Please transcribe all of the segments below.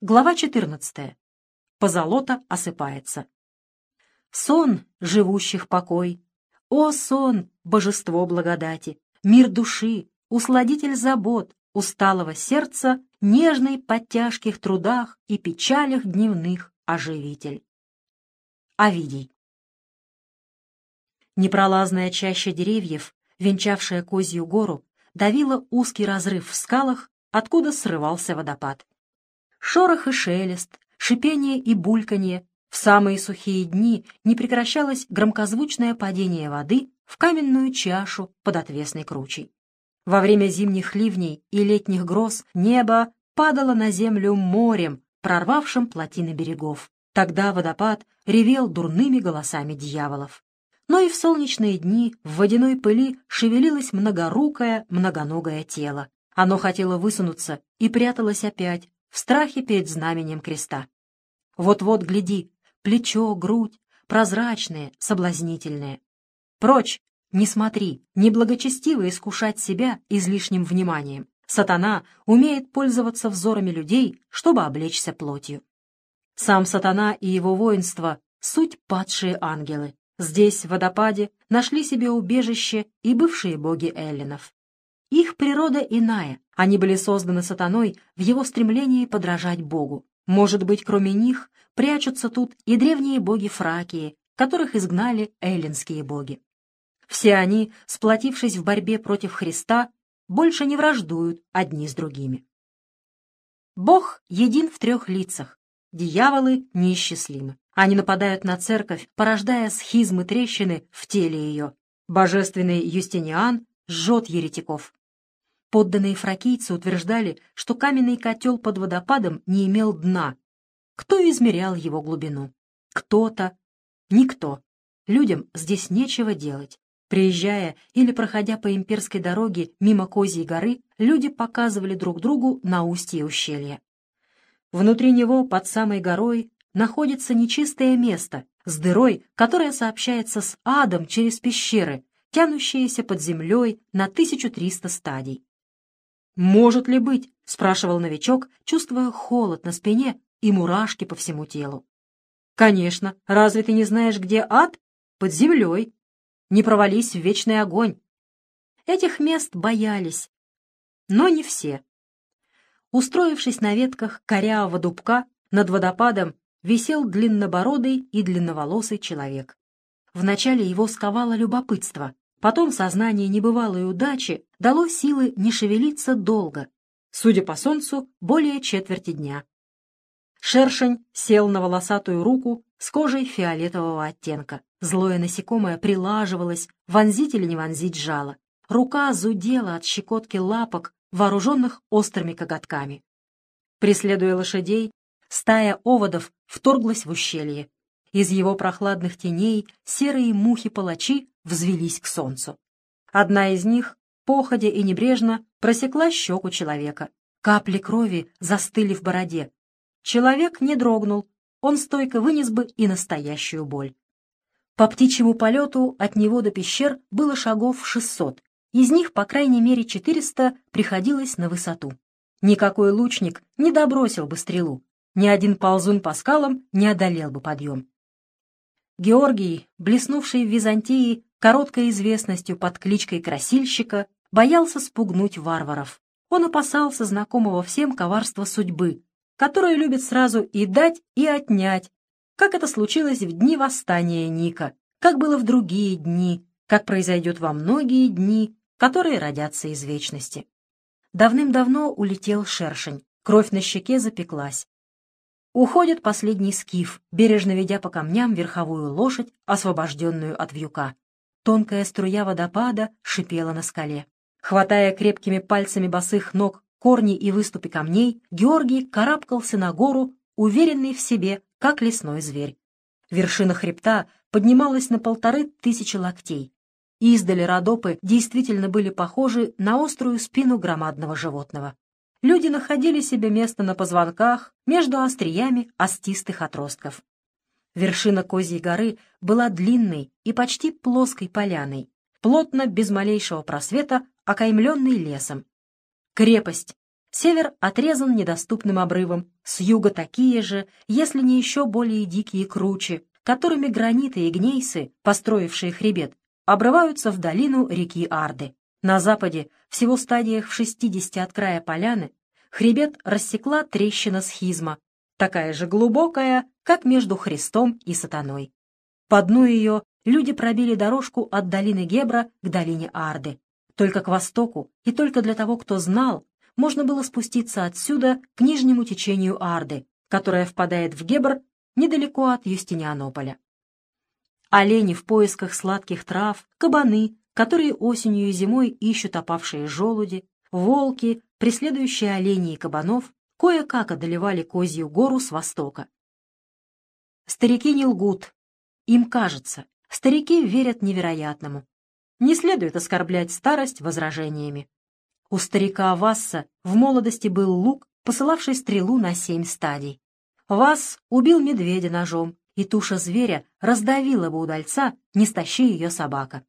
Глава 14. Позолота осыпается. Сон живущих покой. О, сон, божество благодати, мир души, усладитель забот, усталого сердца, нежный под тяжких трудах и печалях дневных оживитель. Овидий. Непролазная чаща деревьев, венчавшая Козью гору, давила узкий разрыв в скалах, откуда срывался водопад. Шорох и шелест, шипение и бульканье. В самые сухие дни не прекращалось громкозвучное падение воды в каменную чашу под отвесной кручей. Во время зимних ливней и летних гроз небо падало на землю морем, прорвавшим плотины берегов. Тогда водопад ревел дурными голосами дьяволов. Но и в солнечные дни в водяной пыли шевелилось многорукое, многоногое тело. Оно хотело высунуться и пряталось опять, в страхе перед знаменем креста. Вот-вот, гляди, плечо, грудь, прозрачные, соблазнительные. Прочь, не смотри, неблагочестиво искушать себя излишним вниманием. Сатана умеет пользоваться взорами людей, чтобы облечься плотью. Сам сатана и его воинство — суть падшие ангелы. Здесь, в водопаде, нашли себе убежище и бывшие боги эллинов. Их природа иная, они были созданы сатаной в его стремлении подражать Богу. Может быть, кроме них прячутся тут и древние боги Фракии, которых изгнали эллинские боги. Все они, сплотившись в борьбе против Христа, больше не враждуют одни с другими. Бог един в трех лицах, дьяволы неисчислимы. Они нападают на церковь, порождая схизмы трещины в теле ее. Божественный Юстиниан жжет еретиков. Подданные фракийцы утверждали, что каменный котел под водопадом не имел дна. Кто измерял его глубину? Кто-то. Никто. Людям здесь нечего делать. Приезжая или проходя по имперской дороге мимо Козьей горы, люди показывали друг другу на устье ущелья. Внутри него, под самой горой, находится нечистое место с дырой, которая сообщается с адом через пещеры, тянущиеся под землей на 1300 стадий. «Может ли быть?» — спрашивал новичок, чувствуя холод на спине и мурашки по всему телу. «Конечно. Разве ты не знаешь, где ад? Под землей. Не провались в вечный огонь». Этих мест боялись, но не все. Устроившись на ветках корявого дубка, над водопадом висел длиннобородый и длинноволосый человек. Вначале его сковало любопытство. Потом сознание небывалой удачи дало силы не шевелиться долго, судя по солнцу, более четверти дня. Шершень сел на волосатую руку с кожей фиолетового оттенка. Злое насекомое прилаживалось, вонзить или не вонзить жало. Рука зудела от щекотки лапок, вооруженных острыми коготками. Преследуя лошадей, стая оводов вторглась в ущелье. Из его прохладных теней серые мухи-палачи взвелись к солнцу. Одна из них, походя и небрежно, просекла щеку человека. Капли крови застыли в бороде. Человек не дрогнул, он стойко вынес бы и настоящую боль. По птичьему полету от него до пещер было шагов шестьсот, из них, по крайней мере, четыреста приходилось на высоту. Никакой лучник не добросил бы стрелу, ни один ползун по скалам не одолел бы подъем. Георгий, блеснувший в Византии короткой известностью под кличкой Красильщика, боялся спугнуть варваров. Он опасался знакомого всем коварства судьбы, которое любит сразу и дать, и отнять, как это случилось в дни восстания Ника, как было в другие дни, как произойдет во многие дни, которые родятся из вечности. Давным-давно улетел шершень, кровь на щеке запеклась. Уходит последний скиф, бережно ведя по камням верховую лошадь, освобожденную от вьюка. Тонкая струя водопада шипела на скале. Хватая крепкими пальцами босых ног корни и выступы камней, Георгий карабкался на гору, уверенный в себе, как лесной зверь. Вершина хребта поднималась на полторы тысячи локтей. Издали родопы действительно были похожи на острую спину громадного животного люди находили себе место на позвонках между остриями остистых отростков. Вершина Козьей горы была длинной и почти плоской поляной, плотно, без малейшего просвета, окаймленной лесом. Крепость, Север отрезан недоступным обрывом, с юга такие же, если не еще более дикие кручи, которыми граниты и гнейсы, построившие хребет, обрываются в долину реки Арды. На западе, всего стадиях в 60 от края поляны, хребет рассекла трещина схизма, такая же глубокая, как между Христом и сатаной. По дну ее люди пробили дорожку от долины Гебра к долине Арды. Только к востоку, и только для того, кто знал, можно было спуститься отсюда к нижнему течению Арды, которая впадает в Гебр недалеко от Юстинианополя. Олени в поисках сладких трав, кабаны, которые осенью и зимой ищут опавшие желуди, волки, преследующие оленей и кабанов, кое-как одолевали Козью гору с востока. Старики не лгут. Им кажется, старики верят невероятному. Не следует оскорблять старость возражениями. У старика Васса в молодости был лук, посылавший стрелу на семь стадий. Вас убил медведя ножом, и туша зверя раздавила бы удальца, не стащи ее собака.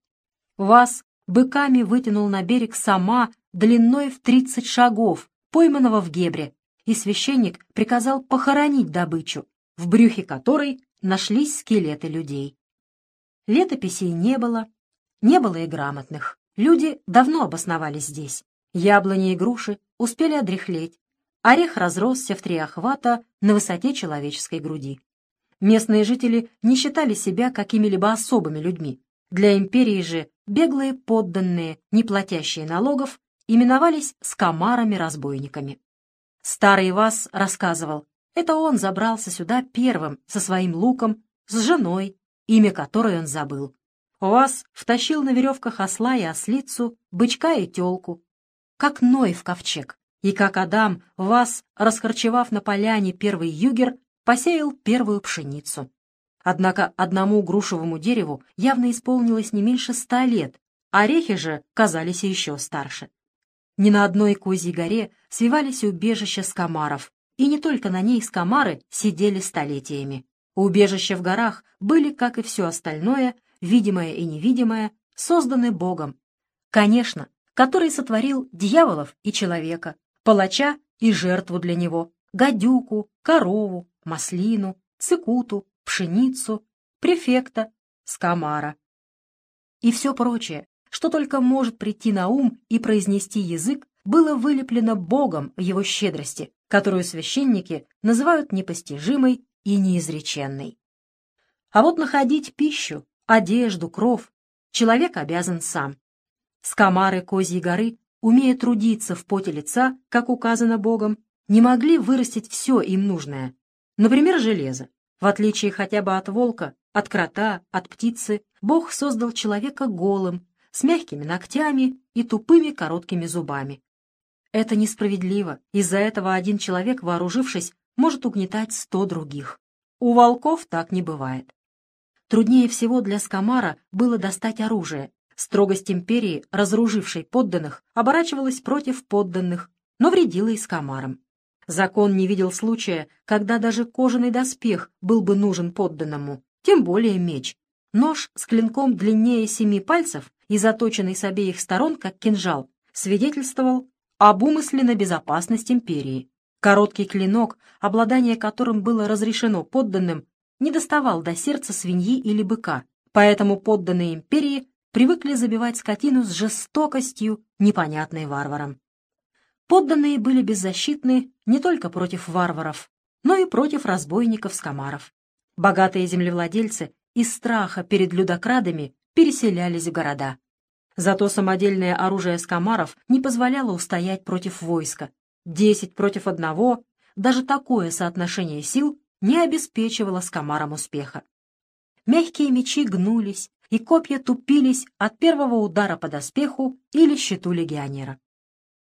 Вас быками вытянул на берег сама длиной в тридцать шагов, пойманного в гебре, и священник приказал похоронить добычу, в брюхе которой нашлись скелеты людей. Летописей не было, не было и грамотных. Люди давно обосновались здесь. Яблони и груши успели одряхлеть. Орех разросся в три охвата на высоте человеческой груди. Местные жители не считали себя какими-либо особыми людьми. Для империи же беглые подданные, не платящие налогов, именовались скомарами-разбойниками. Старый Вас рассказывал, это он забрался сюда первым со своим луком, с женой, имя которой он забыл. Вас втащил на веревках осла и ослицу, бычка и телку, как Ной в ковчег, и как Адам, вас, расхарчевав на поляне первый югер, посеял первую пшеницу. Однако одному грушевому дереву явно исполнилось не меньше ста лет, орехи же казались еще старше. Ни на одной козьей горе свивались убежища скомаров, и не только на ней скомары сидели столетиями. Убежища в горах были, как и все остальное, видимое и невидимое, созданы Богом. Конечно, который сотворил дьяволов и человека, палача и жертву для него, гадюку, корову, маслину, цикуту, пшеницу, префекта, скамара. И все прочее, что только может прийти на ум и произнести язык, было вылеплено Богом в его щедрости, которую священники называют непостижимой и неизреченной. А вот находить пищу, одежду, кров человек обязан сам. Скомары Козьей горы, умея трудиться в поте лица, как указано Богом, не могли вырастить все им нужное. Например, железо. В отличие хотя бы от волка, от крота, от птицы, Бог создал человека голым, с мягкими ногтями и тупыми короткими зубами. Это несправедливо, из-за этого один человек, вооружившись, может угнетать сто других. У волков так не бывает. Труднее всего для Скамара было достать оружие, Строгость империи, разоружившей подданных, оборачивалась против подданных, но вредила и скомарам. Закон не видел случая, когда даже кожаный доспех был бы нужен подданному, тем более меч. Нож с клинком длиннее семи пальцев и заточенный с обеих сторон, как кинжал, свидетельствовал об умысле на безопасность империи. Короткий клинок, обладание которым было разрешено подданным, не доставал до сердца свиньи или быка, поэтому подданные империи привыкли забивать скотину с жестокостью, непонятной варварам. Подданные были беззащитны не только против варваров, но и против разбойников-скомаров. Богатые землевладельцы из страха перед людокрадами переселялись в города. Зато самодельное оружие скомаров не позволяло устоять против войска. Десять против одного, даже такое соотношение сил не обеспечивало скомарам успеха. Мягкие мечи гнулись, и копья тупились от первого удара по доспеху или щиту легионера.